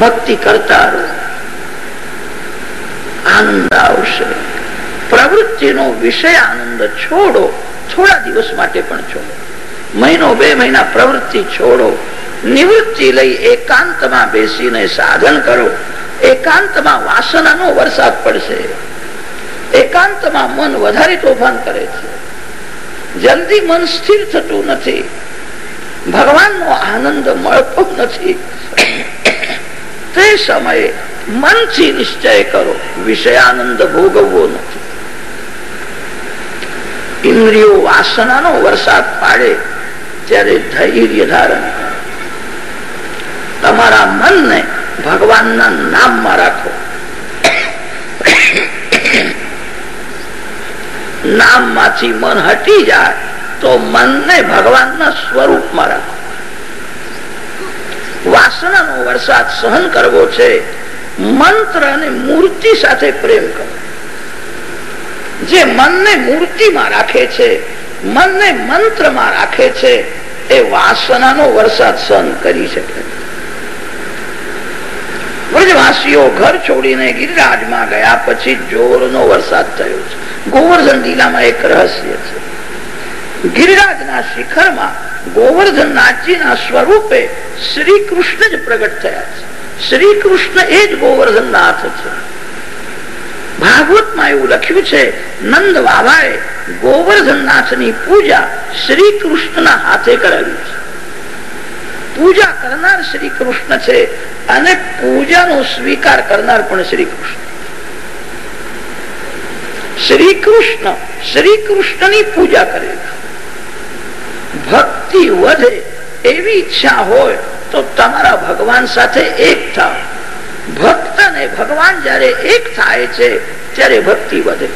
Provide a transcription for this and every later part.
ભક્તિ કરતા રહો. આનંદ આવશે. પ્રવૃત્તિનો વિષય આનંદ છોડો. થોડા દિવસ માટે પણ છોડો. મહિનો બે મહિના પ્રવૃત્તિ છોડો. નિવૃત્તિ લઈ એકાંતમાં બેસીને સાધન કરો. એકાંતમાં વાસનાનો વરસાદ પડશે. એકાંતમાં મન વધારે તોફાન કરે છે. જલ્દી મન સ્થિર થતું નથી. ભગવાનનો આનંદ મળતો નથી. તે સમયે મનથી નિશ્ચય કરો વિષયાનંદ ભોગવવો નથી. ઇન્દ્રિયો વાસનાનો વરસાદ પાડે ત્યારે ધૈર્ય ધારણ તમારા મનને ભગવાનના નામમાં રાખો. નામમાંથી મન હટી જાય તો મનને ભગવાનના સ્વરૂપમાં રાખો. વાસનાનો વરસાદ સહન કરવો છે, મંત્ર અને મૂર્તિ સાથે પ્રેમ કરવો જે મનને મૂર્તિમાં રાખે છે, મનને મંત્રમાં રાખે છે, એ વાસનાનો વરસાદ સહન કરી શકે. વ્રજવાસીઓ ઘર છોડીને ગિરિરાજમાં ગયા પછી જોરનો વરસાદ થયો છે. ગોવર્ધન લીલામાં એક રહસ્ય છે. ગિરિરાજના શિખરમાં ગોવર્ધનનાથજીના સ્વરૂપે શ્રી કૃષ્ણ જ પ્રગટ થયા છે. શ્રી કૃષ્ણ એ જ ગોવર્ધનનાથ છે. ભાગવતમાં એવું લખ્યું છે, નંદ બાબાએ ગોવર્ધનનાથની પૂજા શ્રી કૃષ્ણના હાથે કરાવી છે. પૂજા કરનાર શ્રી કૃષ્ણ છે અને પૂજાનો સ્વીકાર કરનાર પણ શ્રી કૃષ્ણ શ્રી કૃષ્ણ શ્રી કૃષ્ણની પૂજા કરે ભક્તિ વધે, એવી ઈચ્છા હોય તો તમારા ભગવાન સાથે એક થાવ. ભક્ત ને ભગવાન જયારે એક થાય છે, ત્યારે ભક્તિ વધે.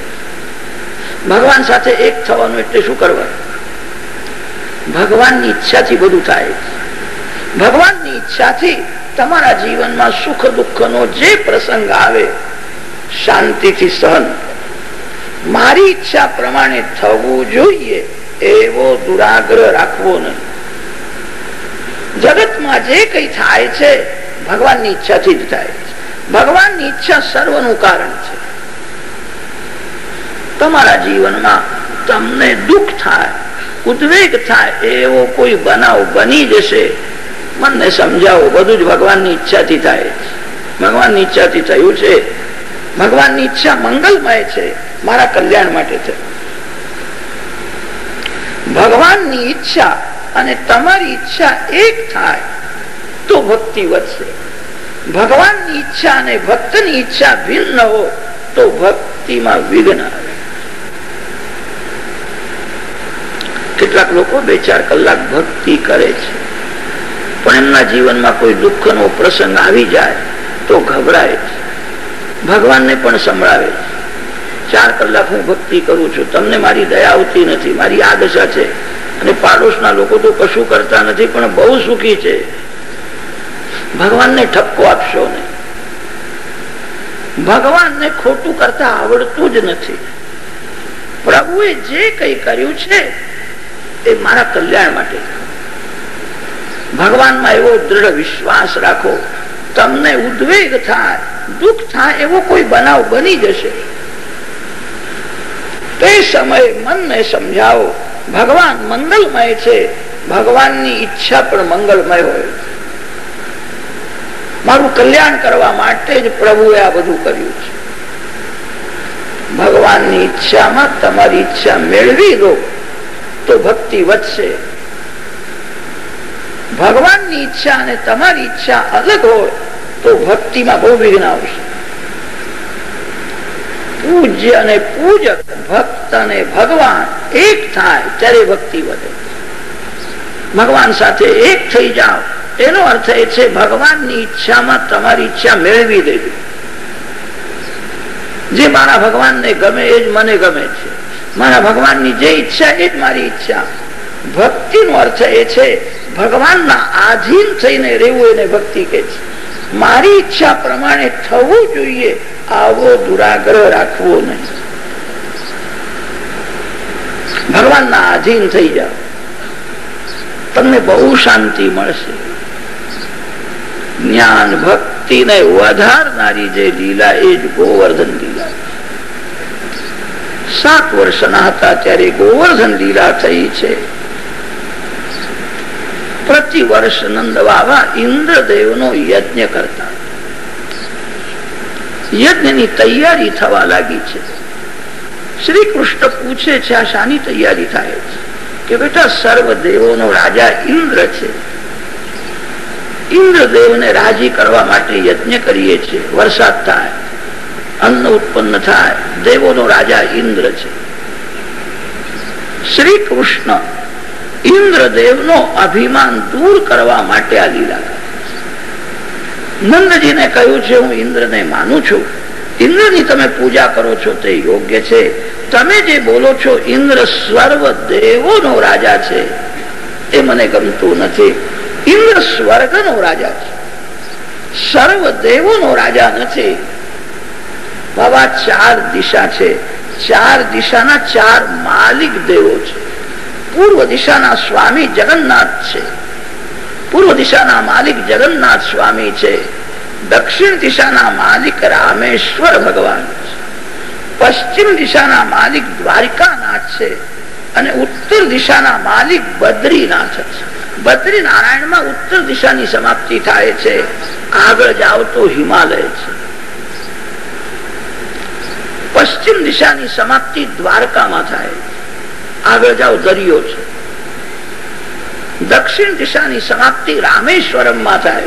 ભગવાન સાથે એક થવાનું એટલે શું કરવાનું? ભગવાનની ઈચ્છાથી બધું થાય. ભગવાનની ઈચ્છાથી તમારા જીવનમાં સુખ દુઃખ નો જે પ્રસંગ આવે, શાંતિથી સહન. મારી ઈચ્છા પ્રમાણે થવું જોઈએ. એવો દુરાગ્રહ રાખવો નહીં. જગતમાં જે કઈ થાય છે, ભગવાનની ઈચ્છાથી જ થાય છે. ભગવાનની ઈચ્છા સર્વનું કારણ છે. તમારા જીવનમાં તમને દુઃખ થાય, ઉદ્વેગ થાય, એવો કોઈ બનાવ બની જશે, મનને સમજાવો, બધું જ ભગવાનની ઈચ્છાથી થાય ભગવાનની ઈચ્છાથી થયું છે. ભગવાનની ઈચ્છા મંગલમય છે. મારા કલ્યાણ માટે છે ભગવાનની ઈચ્છા અને તમારી ઈચ્છા એક થાય તો ભક્તિ વધશે. ભગવાનની ઈચ્છા અને ભક્તની ઈચ્છા ભિન્ન હો તો ભક્તિમાં વિઘ્ન આવે. કેટલાક લોકો બે ચાર કલાક ભક્તિ કરે છે, પણ એમના જીવનમાં કોઈ દુઃખનો પ્રસંગ આવી જાય તો ગભરાય છે. ભગવાનને પણ સંભળાવે છે. ચાર કલાક હું ભક્તિ કરું છું. તમને મારી દયા આવતી નથી, મારી આ દશા છે. અને પાડોશના લોકો તો કશું કરતા નથી, પણ બહુ સુખી છે. ભગવાનને ઠપકો આપશો ને. ભગવાનને ખોટું કરતા આવડતું જ નથી. પ્રભુએ જે કઈ કર્યું છે, એ મારા કલ્યાણ માટે. ભગવાનમાં એવો દ્રઢ વિશ્વાસ રાખો, તમને ઉદ્વેગ થાય, દુઃખ થાય, એવો કોઈ બનાવ બની જશે. તે સમયે મનને સમજાવો. ભગવાન મંગલમય છે. ભગવાનની ઈચ્છા પણ મંગલમય હોય મારું કલ્યાણ કરવા માટે જ પ્રભુએ આ બધું કર્યું છે. ભગવાનની ઈચ્છામાં તમારી ઈચ્છા મેળવી દો તો ભક્તિ વધશે. ભગવાનની ઈચ્છા અને તમારી ઈચ્છા અલગ હોય, તો ભક્તિમાં બહુ વિઘ્ન આવશે. પૂજ્ય અને પૂજક ભક્ત અને ભગવાન એક થાય, ત્યારે ભક્તિ વધે. ભગવાન સાથે એક થઈ જાઓ. એનો અર્થ એ છે, ભગવાનની ઈચ્છામાં તમારી ઈચ્છા મેળવી દેવી. જે મારા ભગવાનને ગમે એ જ મને ગમે છે. મારા ભગવાનની જે ઈચ્છા એ જ મારી ઈચ્છા. ભક્તિનો અર્થ એ છે, ભગવાનના આધીન થઈને રહેવું એને ભક્તિ કે છે. મારી ઈચ્છા પ્રમાણે થવું જોઈએ. આવો દુરાગ્રહ રાખવો નહીં. ભગવાનના આધીન થઈ જાઓ. તમને બહુ શાંતિ મળશે. જ્ઞાન ભક્તિ ભક્તિને વધારનારી જે લીલા એ જ ગોવર્ધન લીલા. સાત વર્ષના હતા ત્યારે ગોવર્ધન લીલા થઈ છે. પ્રતિ વર્ષ નંદ બાબા ઇન્દ્રદેવ નો યજ્ઞ કરતા. યજ્ઞની તૈયારી થવા લાગી છે. શ્રી કૃષ્ણ પૂછે છે, આ શાની તૈયારી થાય છે? કે બેટા સર્વ દેવોનો રાજા ઇન્દ્ર છે. ઇન્દ્રદેવને રાજી કરવા માટે યજ્ઞ કરીએ છીએ વરસાદ થાય, અન્ન ઉત્પન્ન થાય, દેવોનો રાજા ઇન્દ્ર છે. શ્રી કૃષ્ણ ઇન્દ્રદેવનો અભિમાન દૂર કરવા માટે આ લીલા નંદજીને કહ્યું છે, હું ઇન્દ્રને માનું છું. ઇન્દ્રની તમે પૂજા કરો છો, તે યોગ્ય છે. તમે જે બોલો છો, ઇન્દ્ર સર્વ દેવોનો રાજા છે. એ મને ગમતું નથી. ઇન્દ્ર સ્વર્ગનો રાજા છે. સર્વ દેવોનો રાજા નથી. બાબા, ચાર દિશા છે. ચાર દિશાના ચાર માલિક દેવો છે. પૂર્વ દિશાના સ્વામી જગન્નાથ છે. પૂર્વ દિશાના માલિક જગન્નાથ સ્વામી છે. દક્ષિણ દિશાના માલિક રામેશ્વર ભગવાન છે. પશ્ચિમ દિશાના માલિક દ્વારિકાનાથ છે અને ઉત્તર દિશાના માલિક બદ્રીનાથ છે. બદ્રી નારાયણમાં ઉત્તર દિશાની સમાપ્તિ થાય છે. આગળ જાઓ તો હિમાલય છે. પશ્ચિમ દિશાની સમાપ્તિ દ્વારકામાં થાય. આગળ જાઓ દરિયો છે. દક્ષિણ દિશાની સમાપ્તિ રામેશ્વરમમાં થાય.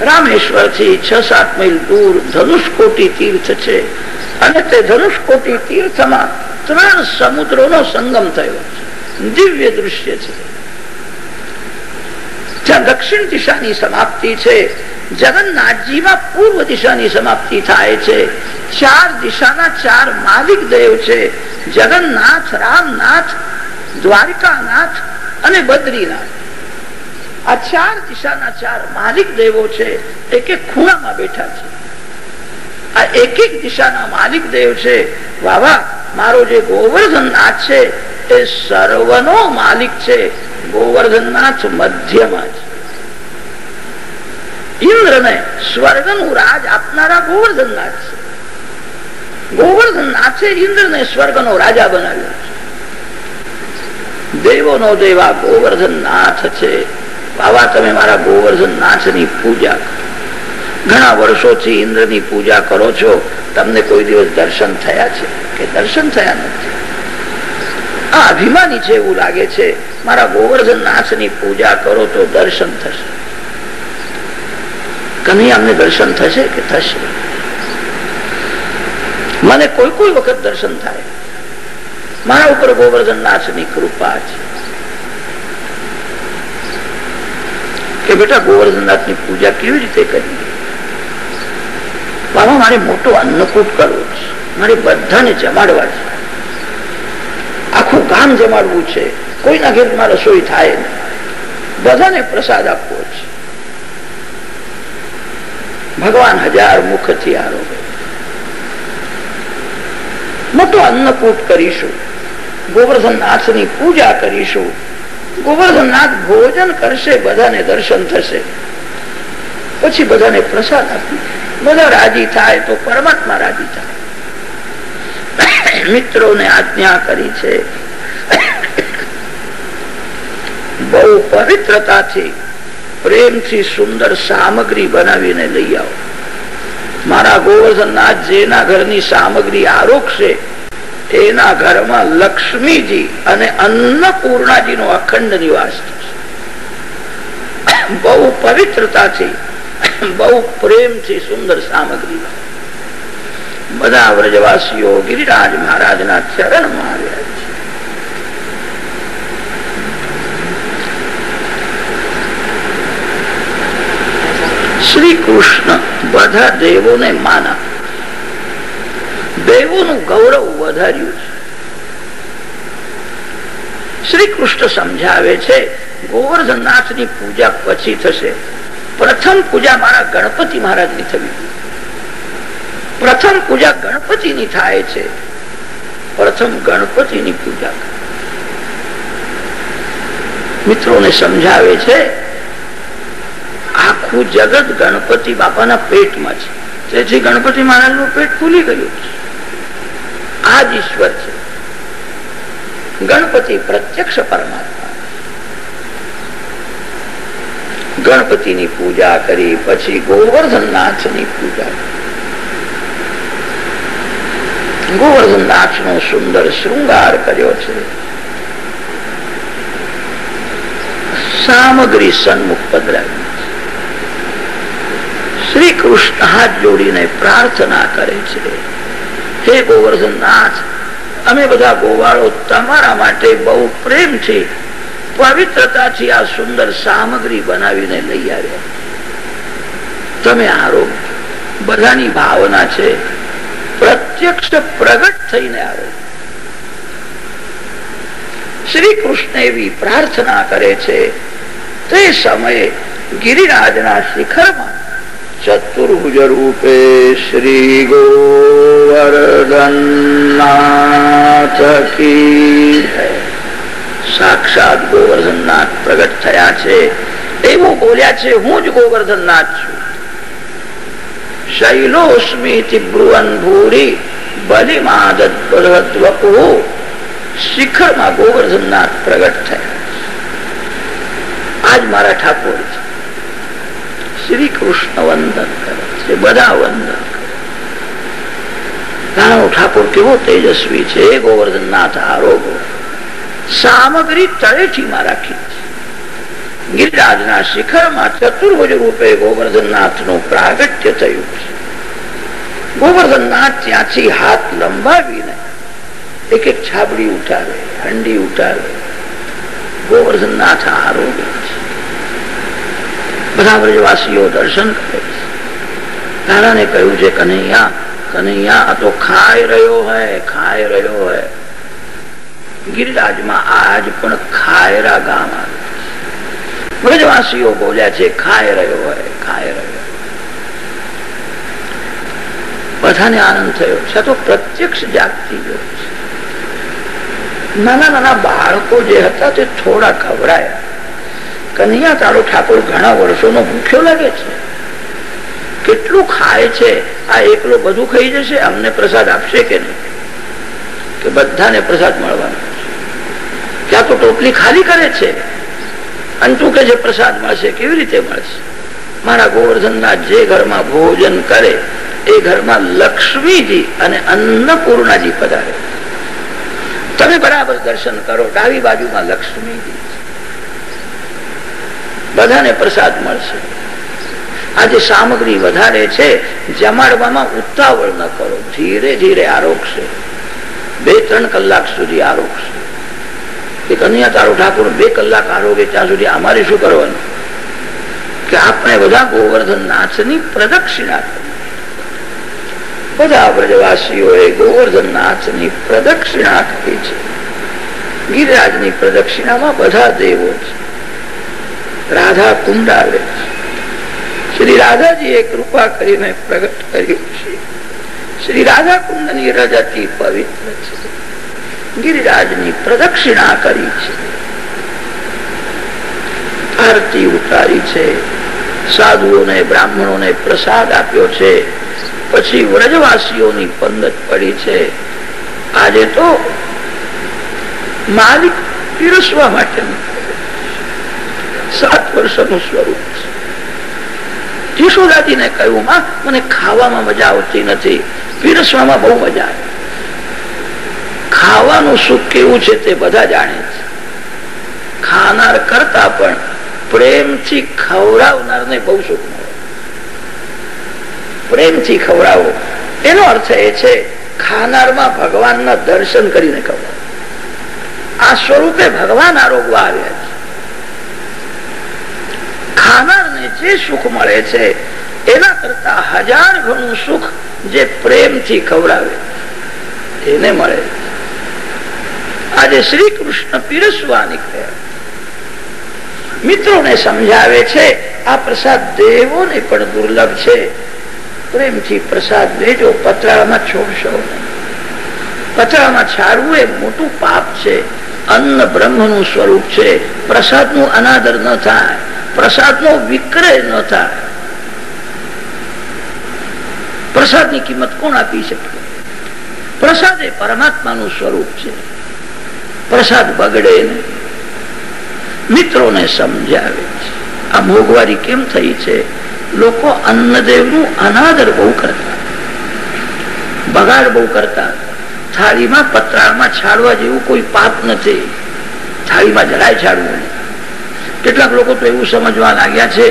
રામેશ્વરથી છ સાત માઇલ દૂર ધનુષકોટી તીર્થ છે. અને તે ધનુષકોટી તીર્થમાં ત્રણ સમુદ્રોનો સંગમ થયો દિવ્ય દ્રશ્ય છે. જ્યાં દક્ષિણ દિશાની સમાપ્તિ છે, જગન્નાથજીમાં પૂર્વ દિશાની સમાપ્તિ થાય છે. ચાર દિશાના ચાર માલિક દેવ છે. જગન્નાથ, રામનાથ, દ્વારિકાનાથ અને બદ્રીનાથ. આ ચાર દિશાના ચાર માલિક દેવો છે, એક એક ખૂણામાં બેઠા છે. આ એક એક દિશાના માલિક દેવ છે બાબા મારો જે ગોવર્ધનનાથ છે, એ સર્વનો માલિક છે, ગોવર્ધનનાથ મધ્યમાં છે ઇન્દ્રને સ્વર્ગનું રાજ આપનારા ગોવર્ધનનાથ છે. ગોવર્ધનનાથે સ્વર્ગ નો રાજા બનાવ્યો દેવો નો દેવા ગોવર્ધનનાથ છે. બાબા તમે મારા ગોવર્ધનનાથની પૂજા ઘણા વર્ષોથી ઇન્દ્રની પૂજા કરો છો. તમને કોઈ દિવસ દર્શન થયા છે કે દર્શન થયા નથી? આ અભિમાની છે એવું લાગે છે, મારા ગોવર્ધન નાથની પૂજા કરો તો દર્શન થશે. કનૈયા અમને દર્શન થશે કે થશે? મને કોઈ કોઈ વખત દર્શન થાય. મારા ઉપર ગોવર્ધનનાથની કૃપા છે. કે બેટા ગોવર્ધનનાથની પૂજા કેવી રીતે કરવી બાબા, મારે મોટો અન્નકૂટ કરવો છે. મારે બધાને જમાડવા છે. આખું ગામ જમાડવું છે. કોઈના ઘેરમાં રસોઈ થાય નહીં. બધાને પ્રસાદ આપવો છે. ભગવાન હજાર મુખથી આરોગ્ય. મોટો અન્નકૂટ કરીશું. ગોવર્ધનનાથની પૂજા કરીશું. ગોવર્ધનનાથ ભોજન કરશે, બધાને દર્શન થશે. પછી બધાને પ્રસાદ આપી બધા રાજી થાય તો પરમાત્મા રાજી થાય. મિત્રોને આજ્ઞા કરી છે. બહુ પવિત્રતાથી પ્રેમથી સુંદર સામગ્રી બનાવીને લઈ આવો. મારા ગોવર્ધનનાથ જેના ઘરની સામગ્રી આરોગશે એના ઘરમાં લક્ષ્મીજી અને અન્નપૂર્ણાજી નો અખંડ નિવાસ થશે બહુ પવિત્રતાથી, બહુ પ્રેમથી સુંદર સામગ્રી. બધા વ્રજવાસીઓ ગિરિરાજ મહારાજના ચરણમાં આવ્યા શ્રી કૃષ્ણ બધા દેવોને માના. દેવોનું ગૌરવ વધાર્યું છે. શ્રી કૃષ્ણ સમજાવે છે ગોવર્ધનનાથની પૂજા પછી થશે. પ્રથમ પૂજા મારા ગણપતિ મહારાજની થવી. પ્રથમ પૂજા ગણપતિ ની થાય છે. પ્રથમ ગણપતિ ની પૂજા. મિત્રોને સમજાવે છે આખું જગત ગણપતિ બાપાના પેટમાં છે. તેથી ગણપતિ મહારાજનું પેટ ફૂલી ગયું આ જ ઈશ્વર છે. ગણપતિ પ્રત્યક્ષ પરમાત્મા. ગણપતિની પૂજા કરી, પછી ગોવર્ધનનાથની પૂજા ગોવર્ધનનાથ નો સુંદર શૃંગાર કર્યો છે. સામગ્રી સન્મુખ પધરાવી. શ્રી કૃષ્ણ હાથ જોડીને પ્રાર્થના કરે છે. હે ગોવર્ધનનાથ, અમે બધા ગોવાળો તમારા માટે બહુ પ્રેમથી, પવિત્રતાથી આ સુંદર સામગ્રી બનાવીને લઈ આવ્યા. તમે આરો બધાની ભાવના છે, પ્રત્યક્ષ પ્રગટ થઈને આવે. શ્રી કૃષ્ણ એવી પ્રાર્થના કરે છે, તે સમયે ગિરિરાજના શિખરમાં ચતુર્ભુજ રૂપે શ્રી ગોવર્ધનનાથ સાક્ષાત ગોવર્ધનનાથ પ્રગટ થયા છે। એવું બોલ્યા છે, હું જ ગોવર્ધનનાથ છું। શૈલોસ્મી બ્રુવન ભૂરી બલિમાદત્વપુ શિખરમાં ગોવર્ધનનાથ પ્રગટ થયા આજ મારા ઠાકોર છે। શ્રી કૃષ્ણ વંદન કરે છે, બધા વંદન નાનો ઠાકોર કેવો તેજસ્વી છે, ગોવર્ધનનાથ આરોગો સામગ્રી તળેટીમાં રાખી ગિરિરાજના શિખરમાં ચતુર્ભુજ રૂપે ગોવર્ધનનાથનું પ્રાગટ્ય થયું છે. ગોવર્ધનનાથ ત્યાંથી હાથ લંબાવીને એક એક છાબડી ઉઠાવે, હંડી ઉઠાવે. ગોવર્ધનનાથ આરોગ્ય બધા બ્રજવાસીઓ દર્શન કરે દાદાને કહ્યું છે, કનૈયા કનૈયા તો ખાઈ રહ્યો હે, ખાઈ રહ્યો હે. ગિરિરાજમાં આજ પણ ખાયરા ગામ આવે બ્રજવાસીઓ બોલ્યા છે, ખાઈ રહ્યો હોય ખાઈ રહ્યો બધાને આનંદ થયો છે. તો પ્રત્યક્ષ જાગતી નાના નાના બાળકો જે હતા તે થોડા ખવડાયા કનૈયા તારો ઠાકોર ઘણા વર્ષોનો ભૂખ્યો લાગે છે. કેટલું ખાય છે? આ એકલો બધું ખાઈ જશે? અમને પ્રસાદ આપશે કે નહીં? કે બધાને પ્રસાદ મળવાનો ત્યાં તો ટોપલી ખાલી કરે છે. અને કે જે પ્રસાદ મળશે, કેવી રીતે મળશે? મારા ગોવર્ધનના જે ઘરમાં ભોજન કરે, એ ઘરમાં લક્ષ્મીજી અને અન્નપૂર્ણાજી પધારે. તમે બરાબર દર્શન કરો, ડાબી બાજુમાં લક્ષ્મીજી. બધાને પ્રસાદ મળશે. આજે સામગ્રી વધારે છે, જમાડવામાં ઉતાવળ ન કરો. ધીરે ધીરે આરોગશે બે ત્રણ કલાક સુધી આરોગશે કે આપણે બધા ગોવર્ધન નાથની પ્રદક્ષિણા બધા બ્રજવાસીઓએ ગોવર્ધન નાથની પ્રદક્ષિણા કરી છે. ગિરિરાજની પ્રદક્ષિણામાં બધા દેવો છે. રાધા કુંડ આવે છે. શ્રી રાધાજીએ કૃપા કરીને પ્રગટ કર્યું છે. શ્રી રાધા કુંડની રજતી પવિત્ર છે. ગિરિરાજની પ્રદક્ષિણા કરી છે. આરતી ઉતારી છે. સાધુઓને, બ્રાહ્મણોને પ્રસાદ આપ્યો છે. પછી વ્રજવાસીઓની પંગત પડી છે. આજે તો માલિક પીરસવા માટે સાત વર્ષનું સ્વરૂપ છે. યશોદાજીને કહ્યું માં મને ખાવામાં મજા આવતી નથી. પીરસવામાં બહુ મજા આવે. ખાવાનું સુખ કેવું છે તે બધા જાણે છે. ખાનાર કરતા પણ પ્રેમથી ખવડાવનારને બહુ સુખ મળે. પ્રેમથી ખવડાવો. એનો અર્થ એ છે, ખાનારમાં ભગવાનના દર્શન કરીને ખવડાવો. આ સ્વરૂપે ભગવાન આરોગવા આવ્યા ખાનારને જે સુખ મળે છે, એના કરતા હજાર ગણું સુખ જે પ્રેમથી ખવડાવે, એને મળે આજે શ્રી કૃષ્ણ પીરસવા નીકળ્યા. મિત્રોને સમજાવે છે, આ પ્રસાદ દેવોને પણ દુર્લભ છે. પ્રેમથી પ્રસાદ લેજો પતરામાં છોડશો પતરામાં છાડવું એ મોટું પાપ છે. અન્ન બ્રહ્મનું સ્વરૂપ છે. પ્રસાદનું અનાદર ન થાય. પ્રસાદનો વિક્રય ન થાય. પ્રસાદની કિંમત કોણ આપી શકે? પ્રસાદ એ પરમાત્માનું સ્વરૂપ છે. પ્રસાદ બગડે ને મિત્રોને સમજાવે છે. આ મોંઘવારી કેમ થઈ છે? લોકો અન્નદેવનું અનાદર બહુ કરતા. બગાડ બહુ કરતા. થાળીમાં પતરાળમાં છાડવા જેવું કોઈ પાપ નથી. થાળીમાં જરાય છાડવું કેટલાક લોકો તો એવું સમજવા લાગ્યા છે,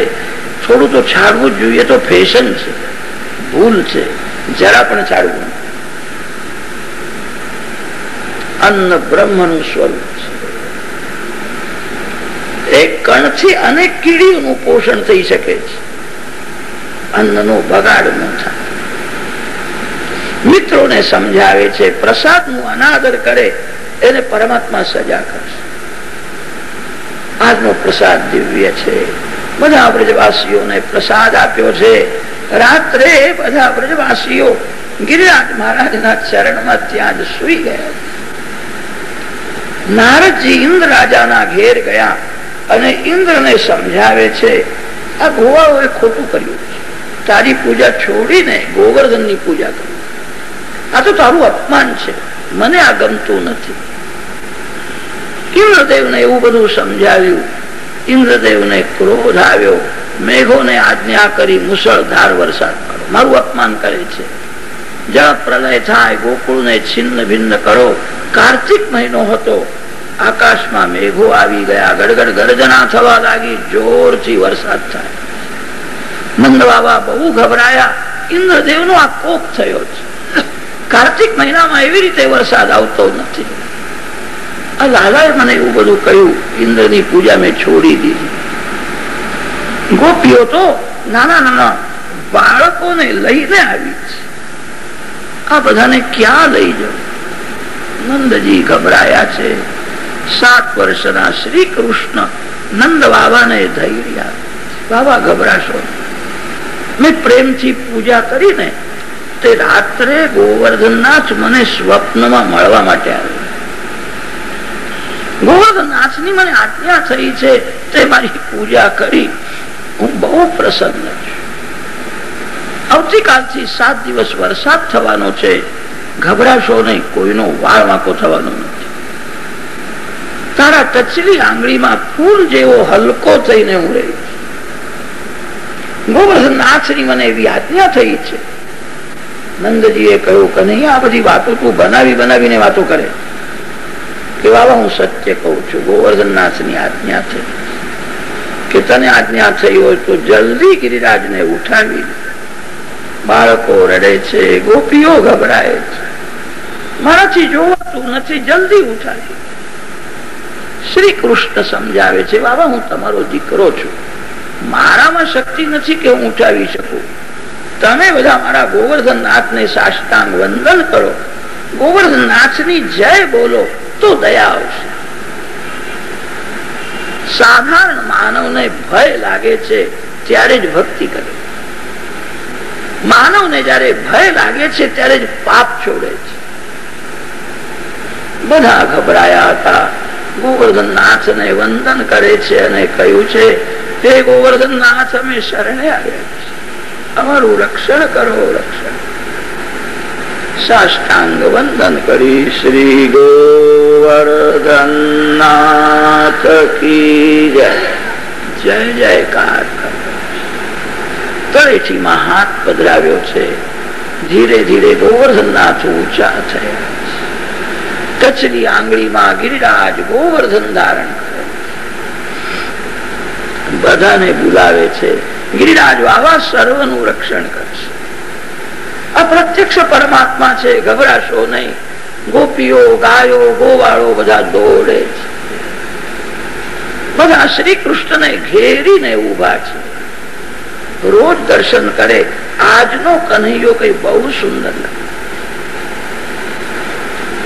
થોડું તો છાડવું જોઈએ, તો ફેશન છે, ભૂલ છે, જરા પણ છાડવું અન્ન બ્રહ્મનું સ્વરૂપ છે. એક કણથી અનેક કીડીઓનું પોષણ થઈ શકે છે. અન્નનો બગાડ ન થાય. મિત્રોને સમજાવે છે પ્રસાદનું અનાદર કરે, એને પરમાત્મા સજા કરશે. આજનો પ્રસાદ દિવ્ય છે. બધા બ્રજવાસીઓને પ્રસાદ આપ્યો છે. રાત્રે બધા બ્રજવાસીઓ ગિરિરાજ મહારાજના ચરણમાં ત્યાં જ સુઈ ગયા. નારદજી ઇન્દ્ર રાજાના ઘેર ગયા અને ઇન્દ્રને સમજાવે છે, આ ગોવાળોએ ખોટું કર્યું તારી પૂજા છોડીને ગોવર્ધનની પૂજા કરી. આ તો તારું અપમાન છે. મને આ ગમતું નથી. ઇન્દ્રદેવને એવું બધું સમજાવ્યું. ઇન્દ્રદેવને ક્રોધ આવ્યો. મેઘોને આજ્ઞા કરી મુસળધાર વરસાદ કરો. મારું અપમાન કરે છે. જળ પ્રલય થાય, ગોકુળને છિન્ન ભિન્ન કરો. કાર્તિક મહિનો હતો. આકાશમાં મેઘો આવી ગયા. ગડગડ ગર્જના થવા લાગી. જોરથી વરસાદ થાય. નંદ બાબા બહુ ગભરાયા. ઇન્દ્રદેવ નો આ કોપ થયો છે. કાર્તિક મહિનામાં એવી રીતે વરસાદ આવતો નથી. આ લાલાએ મને એવું બધું કહ્યું, ઇન્દ્રની પૂજા મેં છોડી દીધી. ગોપીઓ તો નાના નાના બાળકોને લઈને આવી આ બધાને ક્યાં લઈ જવું? નંદજી ગભરાયા છે. સાત વર્ષના શ્રી કૃષ્ણ નંદ બાબાને ધૈર્ય બાબા ગભરાશો. મેં પ્રેમથી પૂજા કરીને તે રાત્રે ગોવર્ધનનાથ મને સ્વપ્નમાં મળવા માટે આવ્યો. ગોવર્ધનનાથની મને આજ્ઞા થઈ છે, તે મારી પૂજા કરી. હું બહુ પ્રસન્ન આવતીકાલથી સાત દિવસ વરસાદ થવાનો છે. ગભરાશો નહીં, કોઈનો વાળ વાંકો થવાનો નથી. તારા કચરી આંગળીમાં ફૂલ જેવો હલકો થઈને હું રહી ગોવર્ધનાથની મને એવી આજ્ઞા થઈ છે. નંદજીએ કહ્યું કે નહીં, આ બધી વાતો તું બનાવી બનાવીને વાતો કરે. કે બાબા હું સત્ય કઉ છું, ગોવર્ધનનાથની આજ્ઞા છે કે તને આજ્ઞા થઈ હોય તો જલ્દી ગિરિરાજ ને ઉઠાવી બાળકો રડે છે, ગોપીઓ ગભરાય છે. મારાથી જોવાતું નથી, જલ્દી ઉઠાવી શ્રી કૃષ્ણ સમજાવે છે, બાબા, હું તમારો દીકરો છું. મારામાં શક્તિ નથી કે હું ઉઠાવી શકું. તમે બધા મારા ગોવર્ધન નાથ ને સાષ્ટાંગ વંદન કરો. ગોવર્ધન નાથની જય બોલો. તો દયા આવશે. સાધારણ માનવને ભય લાગે છે ત્યારે જ ભક્તિ કરે. માનવને જયારે ભય લાગે છે ત્યારે જ પાપ છોડે છે. બધા ગભરાયા હતા. ગોવર્ધન નાથ ને વંદન કરે છે અને કહ્યું છે, હે ગોવર્ધન નાથ અમે શરણે આવ્યા છે અમારું રક્ષણ કરો, રક્ષણ સાષ્ટાંગ વંદન કરી શ્રી ગોવર્ધનનાથ કી જય. જય જયકાર. તળેટીમાં હાથ પધરાવ્યો છે. ધીરે ધીરે ગોવર્ધનનાથ ઊંચા થયા કચરી આંગળીમાં ગિરિરાજ ગોવર્ધન ધારણ કરે બધાને બોલાવે છે. ગિરિરાજ બાબા સર્વનું રક્ષણ કરશે. અપ્રત્યક્ષ પરમાત્મા છે, ગભરાશો નહીં. ગોપીઓ, ગાયો, ગોવાળો બધા દોડે છે. બધા શ્રી કૃષ્ણને ઘેરીને ઊભા છે. રોજ દર્શન કરે. આજનો કન્હૈયો કઈ બહુ સુંદર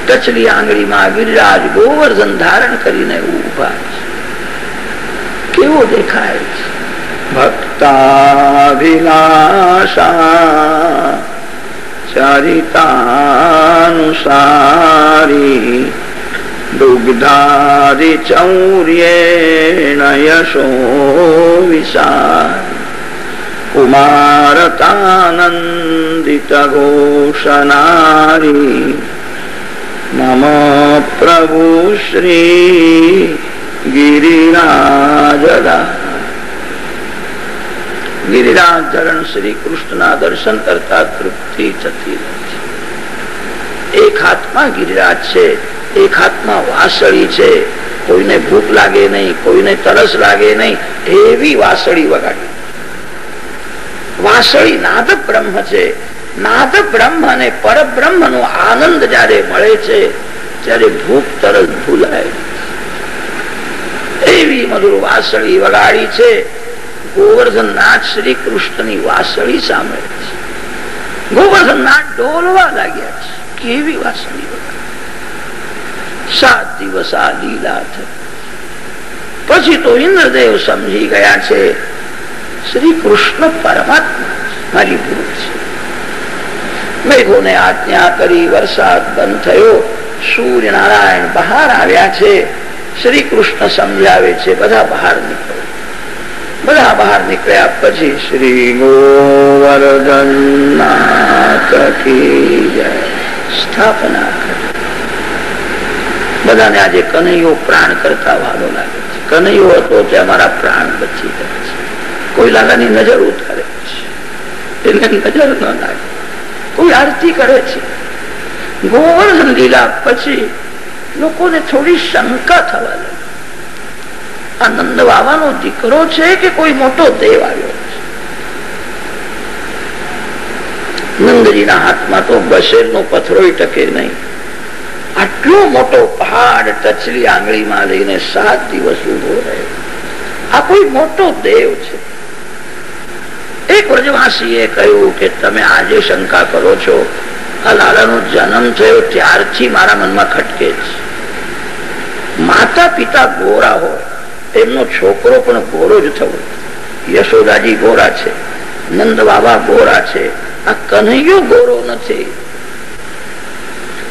કચલી આંગળીમાં ગિરિરાજ ગોવર્ધન ધારણ કરીને ઊભા છે. કેવો દેખાય છે. ભક્તાભિલાષા. चरितानुसारी दुग्धारि चौर्येण यशो विशार कुमारतानन्दितघोषणारी नम प्रभु श्री गिरिराजदा ગિરિરાજ ધરણ શ્રી કૃષ્ણના દર્શન કરતા તૃપ્તિ થતી નથી એક હાથમાં ગિરિરાજ છે એક હાથમાં વાસળી છે કોઈને ભૂખ લાગે નહીં કોઈને તરસ લાગે નહીં એવી વાસળી વગાડી વાસળી નાદ બ્રહ્મ છે નાદ બ્રહ્મ અને પરબ્રહ્મ નો આનંદ જયારે મળે છે ત્યારે ભૂખ તરસ ભૂલાય એવી મધુર વાસળી વગાડી છે ગોવર્ધનનાથ શ્રી કૃષ્ણની વાસળી સાંભળે છે. ગોવર્ધનનાથ ડોલવા લાગ્યા છે. કેવી વાસળી સાત દિવસ આ લીલા પછી તો ઇન્દ્રદેવ સમજી ગયા છે શ્રી કૃષ્ણ પરમાત્મા મારી ભૂલ છે. મેઘોને આજ્ઞા કરી વરસાદ બંધ થયો. સૂર્યનારાયણ બહાર આવ્યા છે. શ્રી કૃષ્ણ સમજાવે છે, બધા બહાર નીકળો. બધા બહાર નીકળ્યા પછી શ્રી ગોવર્ધનનાથ સ્થાપના બધાને આજે કનૈયો પ્રાણ કરતા વાલો લાગે છે. કનૈયો હતો તે અમારા પ્રાણ બચી ગયા છે. કોઈ લાગાની નજર ઉતારે છે. એને નજર ન લાગે. કોઈ આરતી કરે છે. ગોવર્ધન લીલા પછી લોકોને થોડી શંકા થવા લાગે. આનંદ બાબાનો દીકરો છે કે કોઈ મોટો દેવ આવ્યો નંદજીના હાથમાં તો બસેર નો પથરો ટકે નહીં. આટલો મોટો પહાડ ટચલી આંગળીમાં લઈને સાત દિવસ ઊભો રહ્યો. આ કોઈ મોટો દેવ છે? એક વ્રજવાસીએ કહ્યું કે તમે આજે શંકા કરો છો. આ લાલાનો જન્મ થયો ત્યારથી મારા મનમાં ખટકે છે. માતા પિતા ગોરા હોય. એમનો છોકરો પણ ગોરો જ થવો. યશોદાજી ગોરા છે નંદ બાબા ગોરા છે, આ કનૈયો ગોરો નથી.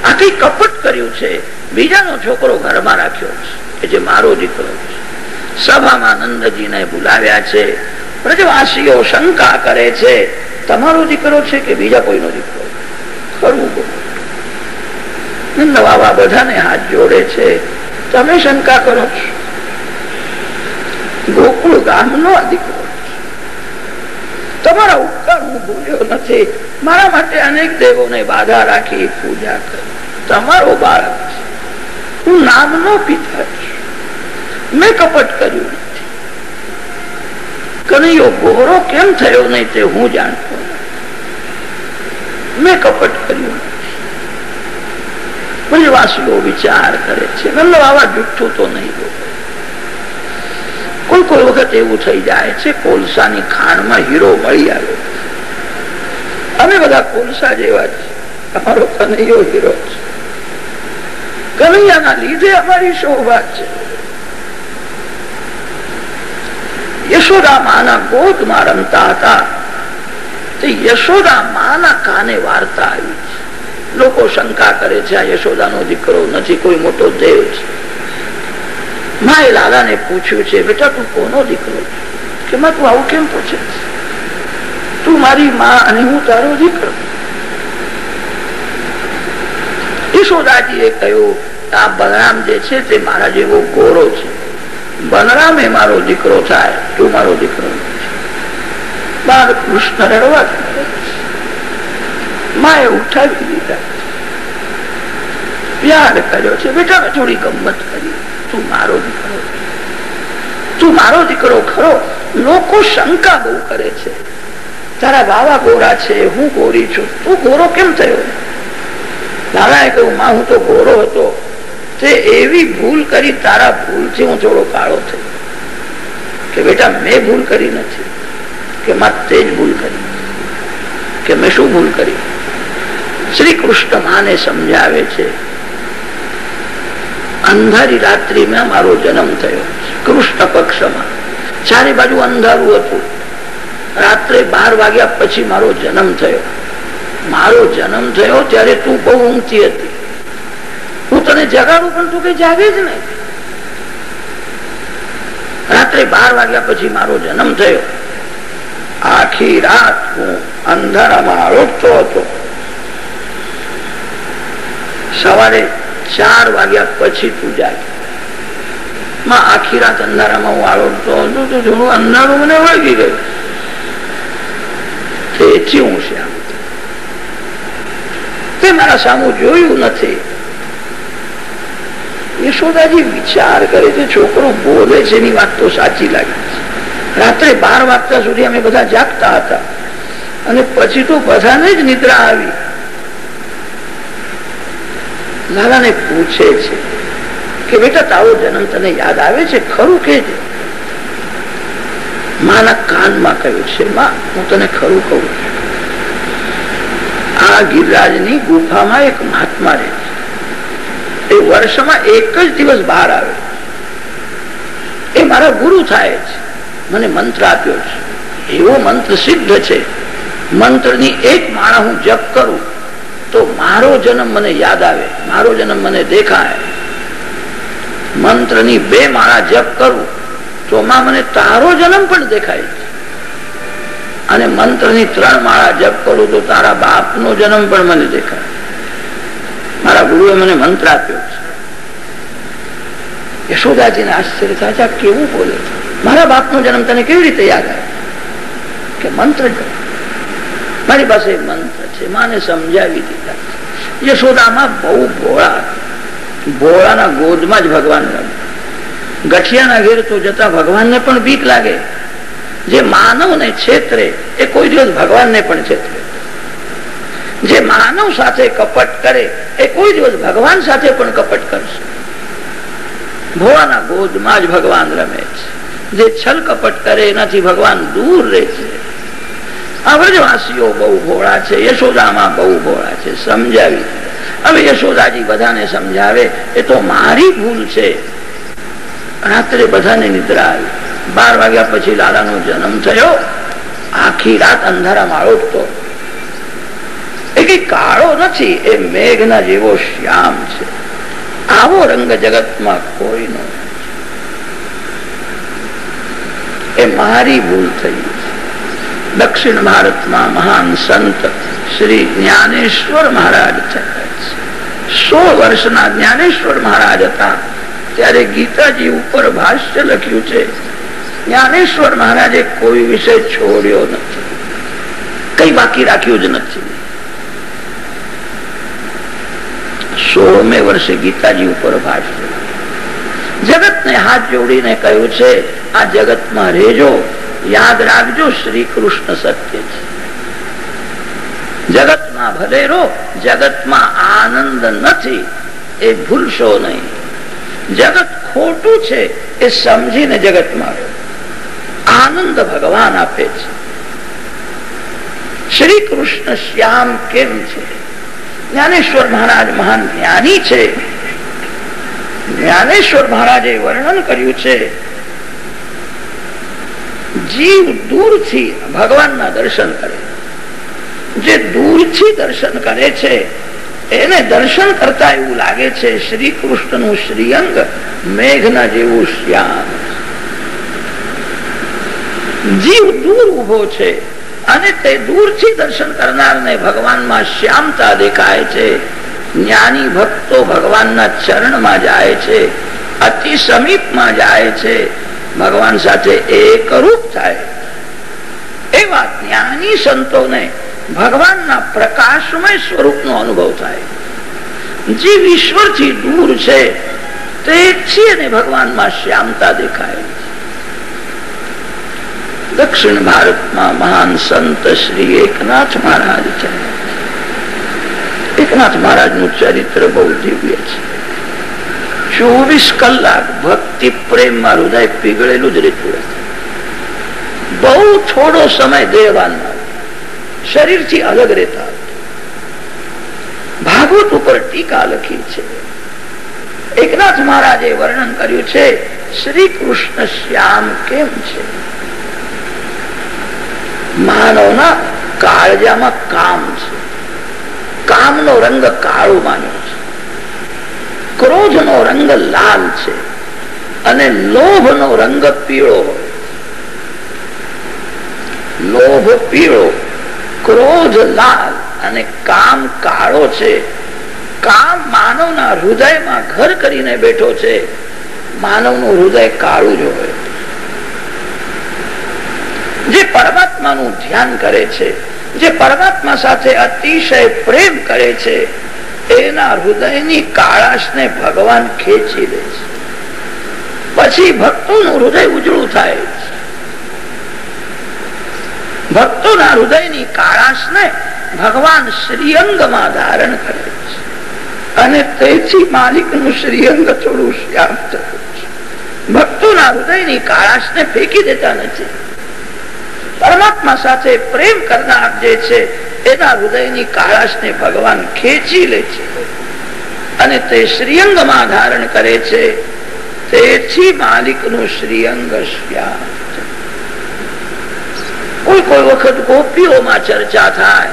આ કપટ કર્યું છે, બીજાનો છોકરો ઘરમાં રાખ્યો છે જે મારો દીકરો છે. સભામાં નંદજીને બોલાવ્યા છે, પ્રજવાસીઓ શંકા કરે છે, તમારો દીકરો છે કે બીજા કોઈનો દીકરો? ખરું નંદ બાબા બધાને હાથ જોડે છે, તમે શંકા કરો છો. ગોકુળ ગામનો દીકરો તમારા ઉપકાર હું ભૂલ્યો નથી. મારા માટે અનેક દેવોને બાધા રાખી પૂજા કરી. તમારો બાળક હું નામનો પિતા મેં કપટ કર્યું નથી. કનૈયો ગોરો કેમ થયો નહીં તે હું જાણતો મેં કપટ કર્યું નથી. વાસીઓ વિચાર કરે છે. ગલ્લો આવા જુઠ્ઠું તો નહીં બોલે. કોઈ કોઈ વખત એવું થઈ જાય છે, કોલસાની ખાણમાં હીરો મળી આવ્યો. અમે બધા કોલસા જેવા છે અમારો કનૈયો હીરો છે કનૈયાના લીધે અમારી શોભા છે. યશોદા માના ગોદમાં રમતા હતા. યશોદા માના કાને વાર્તા આવી. લોકો શંકા કરે છે, આ યશોદાનો દીકરો નથી, કોઈ મોટો દેવ છે. માએ લાલાને પૂછ્યું છે, બેટા, તું કોનો દીકરો કે માં, તું આવું કેમ પૂછે તું મારી માં અને હું તારો દીકરો. યશોદાજીએ કહ્યું, આ બલરામ જે છે તે મારા જેવો ગોરો છે. બલરામ એ મારો દીકરો થાય, તું મારો દીકરો બાળ કૃષ્ણ રડવા માએ ઉઠાવી દીધા. પ્યાર કર્યો છે, બેટા થોડી ગમત કરી. તું મારો દીકરો. તું મારો દીકરો ખરો. લોકો શંકા બહુ કરે છે. તારા બાવા ગોરા છે, હું ગોરી છું. તું ગોરો કેમ થયો? દાદાએ કહ્યું, માં, હું તો ગોરો હતો. તે એવી ભૂલ કરી તારા ભૂલથી હું થોડો કાળો થયો. કે બેટા, મેં ભૂલ કરી નથી. કે માં, તે જ ભૂલ કરી કે મેં શું ભૂલ કરી? શ્રી કૃષ્ણ માને સમજાવે છે અંધારી રાત્રિમાં મારો જન્મ થયો. કૃષ્ણ પક્ષમાં. ચારે બાજુ અંધારું હતું. રાત્રે બાર વાગ્યા પછી મારો જન્મ થયો. મારો જન્મ થયો ત્યારે તું બહુ ઊંઘતી હતી. હું તને જગાડું પણ તું કઈ જાગે જ નહીં. રાત્રે બાર વાગ્યા પછી મારો જન્મ થયો. આખી રાત હું અંધારામાં આરોપતો હતો. સવારે ચાર વાગ્યા પછી તું જાય. માં, આખી રાત અંધારામાં હું આરોપતો હતો. તો થોડું અંધારું મને વળગી ગયું. તેથી હું છે તે મારા સામું જોયું નથી. યશોદાજી વિચાર કરે છે, છોકરો બોલે છે, એની વાત તો સાચી લાગે રાત્રે બાર વાગતા સુધી અમે બધા જાગતા હતા. અને પછી તો બધાને જ નિદ્રા આવી. લાલાને પૂછે છે કે બેટા, તારો જન્મ તને યાદ આવે છે? ખરું કે માના કાનમાં કહ્યું છે, માં, હું તને ખરું કહું આ ગિરિરાજની ગુફામાં એક મહાત્મા રહે એ વર્ષમાં એક જ દિવસ બહાર આવે એ મારા ગુરુ થાય છે. મને મંત્ર આપ્યો છે. એવો મંત્ર સિદ્ધ છે. મંત્રની એક માળા હું જપ કરું. તો મારો જન્મ મને યાદ આવે, મારો જન્મ મને દેખાય. મંત્રની બે માળા જપ કરું, તો મને તારો જન્મ પણ દેખાય. અને મંત્રની ત્રણ માળા જપ કરું, તો તારા બાપનો જન્મ પણ મને દેખાય. મારા ગુરુએ મને મંત્ર આપ્યો છે. યશોદાજીને આશ્ચર્ય થાય કેવું બોલે મારા બાપનો જન્મ તને કેવી રીતે યાદ આવે? કે મંત્ર મારી પાસે મંત્ર છે. માને સમજાવી દીધા. યશોદામાં બહુ ભોળા ભોળાના ગોદમાં જ ભગવાન રમે ગઠિયાના ઘેર તો જતા ભગવાનને પણ બીક લાગે. જે માનવને છેતરે, એ કોઈ દિવસ ભગવાનને પણ છેતરે. જે માનવ સાથે કપટ કરે, એ કોઈ દિવસ ભગવાન સાથે પણ કપટ કરશે. ભોળાના ગોદમાં જ ભગવાન રમે છે. જે છલ કપટ કરે, એનાથી ભગવાન દૂર રહે છે. આ વ્રજવાસીઓ બહુ ભોળા છે, યશોદામાં બહુ ભોળા છે, સમજાવી. હવે યશોદાજી બધાને સમજાવે, એ તો મારી ભૂલ છે. રાત્રે બધાને નિદ્રા આવી. બાર વાગ્યા પછી લાલાનો જન્મ થયો. આખી રાત અંધારામાં આળોટતો એ કઈ કાળો નથી, એ મેઘના જેવો શ્યામ છે. આવો રંગ જગતમાં કોઈ નો એ મારી ભૂલ થઈ. દક્ષિણ ભારતમાં મહાન સંત શ્રી જ્ઞાનેશ્વર મહારાજ સો વર્ષના જ્ઞાનેશ્વર મહારાજ હતા. ત્યારે ગીતાજી ઉપર ભાષ્ય લખ્યું છે, જ્ઞાનેશ્વર મહારાજે કોઈ વિષય છોડ્યો નથી. કઈ બાકી રાખ્યું જ નથી. સોળમે વર્ષે ગીતાજી ઉપર ભાષ્ય જગતને હાથ જોડીને કહ્યું છે, આ જગતમાં રેજો યાદ રાખજો શ્રી કૃષ્ણ સત્ય છે. જગતમાં ભલે રો જગતમાં આનંદ નથી, એ ભૂલશો નહીં. જગત ખોટું છે, એ સમજીને જગતમાં આનંદ ભગવાન આપે છે. શ્રી કૃષ્ણ શ્યામ કેમ છે? જ્ઞાનેશ્વર મહારાજ મહાન જ્ઞાની છે. જ્ઞાનેશ્વર મહારાજે વર્ણન કર્યું છે જીવ દૂરથી ભગવાનના દર્શન કરે. જે દૂરથી દર્શન કરે છે, એને દર્શન કરતા એવું લાગે છે શ્રી કૃષ્ણનું શ્રીઅંગ મેઘના જેવું શ્યામ. જીવ દૂર ઊભો છે અને તે દૂરથી દર્શન કરનારને ભગવાનમાં શ્યામતા દેખાય છે. જ્ઞાની ભક્તો ભગવાનના ચરણમાં જાય છે, અતિ સમીપમાં જાય છે ભગવાન સાથે એકરૂપ થાય. એવા જ્ઞાની સંતોને ભગવાનના પ્રકાશમય સ્વરૂપનો અનુભવ થાય. જીવ ઈશ્વરથી દૂર છે તેથી અને ભગવાનમાં શ્યામતા દેખાય. દક્ષિણ ભારતમાં મહાન સંત શ્રી એકનાથ મહારાજ છે. એકનાથ મહારાજનું ચરિત્ર બહુ દિવ્ય છે. ચોવીસ કલાક ભક્તિ પ્રેમમાં હૃદય પીગળેલું જ રહેતું બહુ થોડો સમય દેહવાન શરીરથી અલગ રહેતા ભાગવત ઉપર ટીકા લખી છે. એકનાથ મહારાજે વર્ણન કર્યું છે શ્રી કૃષ્ણ શ્યામ કેમ છે? માનવના કાળજામાં કામ છે. કામનો રંગ કાળો માન્યો. છે ક્રોધ નો રંગ લાલ છે અને લોભ નો રંગ પીળો લોભ પીળો, ક્રોધ લાલ અને કામ કાળો છે. કામ માનવના હૃદયમાં ઘર કરીને બેઠો છે. માનવનું હૃદય કાળું જ હોય. જે પરમાત્માનું ધ્યાન કરે છે, જે પરમાત્મા સાથે અતિશય પ્રેમ કરે છે એના હૃદયની કાળાશને ભગવાન ખેંચી લે છે. પછી ભક્તોનું હૃદય ઉજળું થાય ભક્તોના હૃદયની કાળાશને ભગવાન શ્રીઅંગમાં ધારણ કરે છે. અને તેથી માલિકનું શ્રીઅંગ થોડું શ્યામ થયું છે. ભક્તોના હૃદયની કાળાશને ફેંકી દેતા નથી. પરમાત્મા સાથે પ્રેમ કરનાર જે છે એના હૃદયની કાળાશને ભગવાન ખેંચી લે છે અને તે શ્રીઅંગમાં ધારણ કરે છે. તેથી માલિકનું શ્રીઅંગ કોઈ કોઈ વખત ગોપીઓમાં ચર્ચા થાય.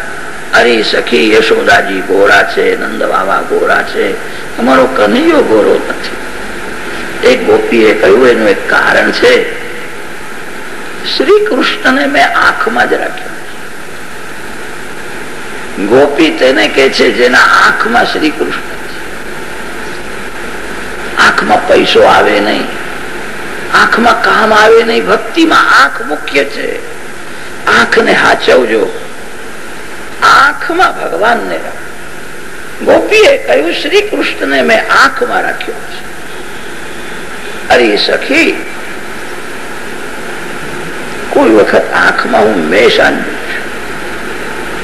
અરે સખી, યશોદાજી ગોરા છે નંદ બાબા ગોરા છે. અમારો કનૈયો ગોરો નથી. એક ગોપીએ કહ્યું, એનું એક કારણ છે. શ્રી કૃષ્ણને મેં આંખમાં જ રાખ્યો. ગોપી તેને કે છે જેના આંખમાં શ્રી કૃષ્ણ આંખમાં પૈસો આવે નહીં. આંખમાં કામ આવે નહીં. ભક્તિમાં આંખ મુખ્ય છે. આંખને હાચવજો. આંખમાં ભગવાનને ગોપીએ કહ્યું, શ્રી કૃષ્ણને મેં આંખમાં રાખ્યો છે. અરે સખી, કોઈ વખત આંખમાં હું મેષ આંજુ છું.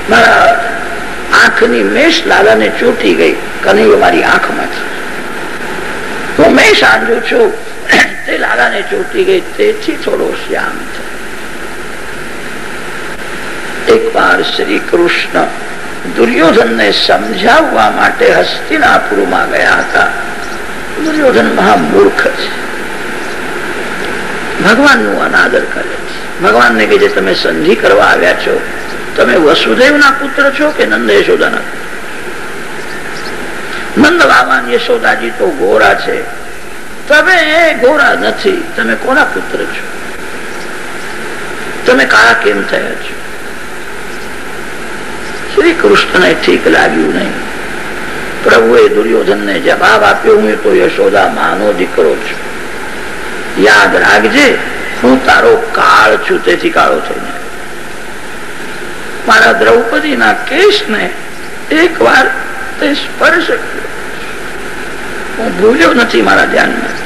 મારા આંખની મેષ લાલાને ચોટી ગઈ. કનૈયો મારી આંખમાં હું મેષ આંધું છું, તે લાલાને ચોટી ગઈ, તેથી થોડો શ્યામ થયો. શ્રી કૃષ્ણ દુર્યોધન ને સમજાવવા માટે હસ્તિનાપુરમાં ગયા હતા. દુર્યોધન મહામૂર્ખ છે. ભગવાનનું અનાદર કરે છે. ભગવાનને કહે છે તમે સંધિ કરવા આવ્યા છો તમે વસુદેવ ના પુત્ર છો કે નંદ યશોદાના નંદ બાબા યશોદાજી તો ગોરા છે. તમે ગોરા નથી, તમે કોના પુત્ર છો? તમે કાળા કેમ થયા છો? શ્રી કૃષ્ણને ઠીક લાગ્યું નહીં. પ્રભુએ દુર્યોધન ને જવાબ આપ્યો, હું તો યશોદા માનો દીકરો છું. યાદ રાખજે, હું તારો કાળ છું. તેથી કાળો થઈને મારા દ્રૌપદી ના કેશ ને એક વાર તે સ્પર્શ હું ભૂલ્યો નથી મારા ધ્યાનમાં.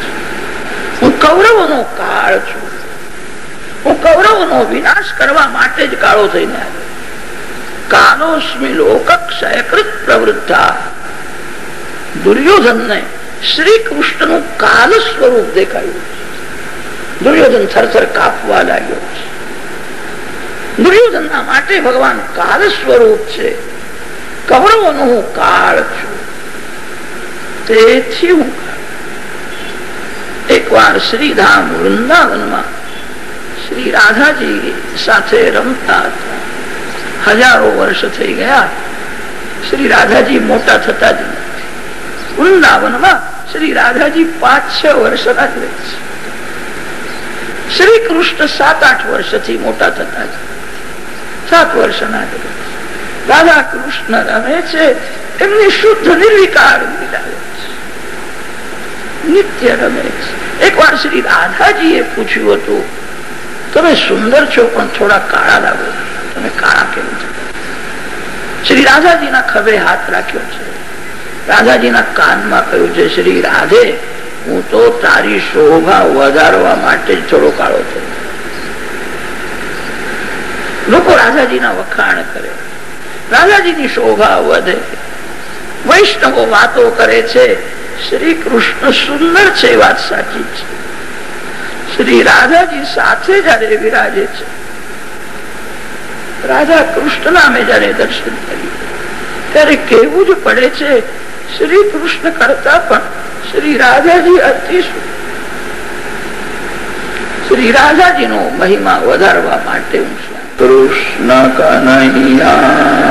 હું કૌરવો નો કાળ છું. હું કૌરવો નો વિનાશ કરવા માટે જ કાળો થઈને આવ્યો. કાલોસ્મી લોકક્ષયકૃત પ્રવૃત્તા. દુર્યોધન ને શ્રી કૃષ્ણનું કાલ સ્વરૂપ દેખાયું. દુર્યોધન થરથર કાપવા લાગ્યો. દુર્યોધન માટે ભગવાન કાળ સ્વરૂપ છે. કૌરવો નો હું કાળ છું. તેથી હું એક વાર શ્રીધામ વૃંદાવનમાં શ્રી રાધાજી સાથે રમતા હતા. હજારો વર્ષ થઈ ગયા. શ્રી રાધાજી મોટા થતા જ વૃંદાવનમાં શ્રી રાધાજી પાંચ છ વર્ષના જ છે. શ્રી કૃષ્ણ સાત આઠ વર્ષથી મોટા થતા જ સાત વર્ષના રહે કૃષ્ણ રમે છે, એમની શુદ્ધ નિર્વિકાર નિત્ય રમે છે. એક વાર શ્રી રાધાજીએ પૂછ્યું હતું, તમે સુંદર છો, પણ થોડા કાળા લાગો. તમે કાળા કેમ છો? શ્રી રાધાજીના ખભે હાથ રાખ્યો છે. રાધાજીના કાનમાં કહ્યું છે, શ્રી રાધે, હું તો તારી શોભા વધારવા માટે જ થોડો કાળો થયો. લોકો રાધાજીના વખાણ કરે. રાધાજીની શોભા વધે. વૈષ્ણવો વાતો કરે છે. શ્રી કૃષ્ણ સુંદર છે વાત સાચી છે. શ્રી રાધાજી સાથે જયારે વિરાજે છે રાધા કૃષ્ણ નામે જયારે દર્શન કરી ત્યારે કેવું જ પડે છે, શ્રી કૃષ્ણ કરતા પણ શ્રી રાધાજી અતિ શ્રી રાધાજી નો મહિમા વધારવા માટે હું કૃષ્ણ કનૈયા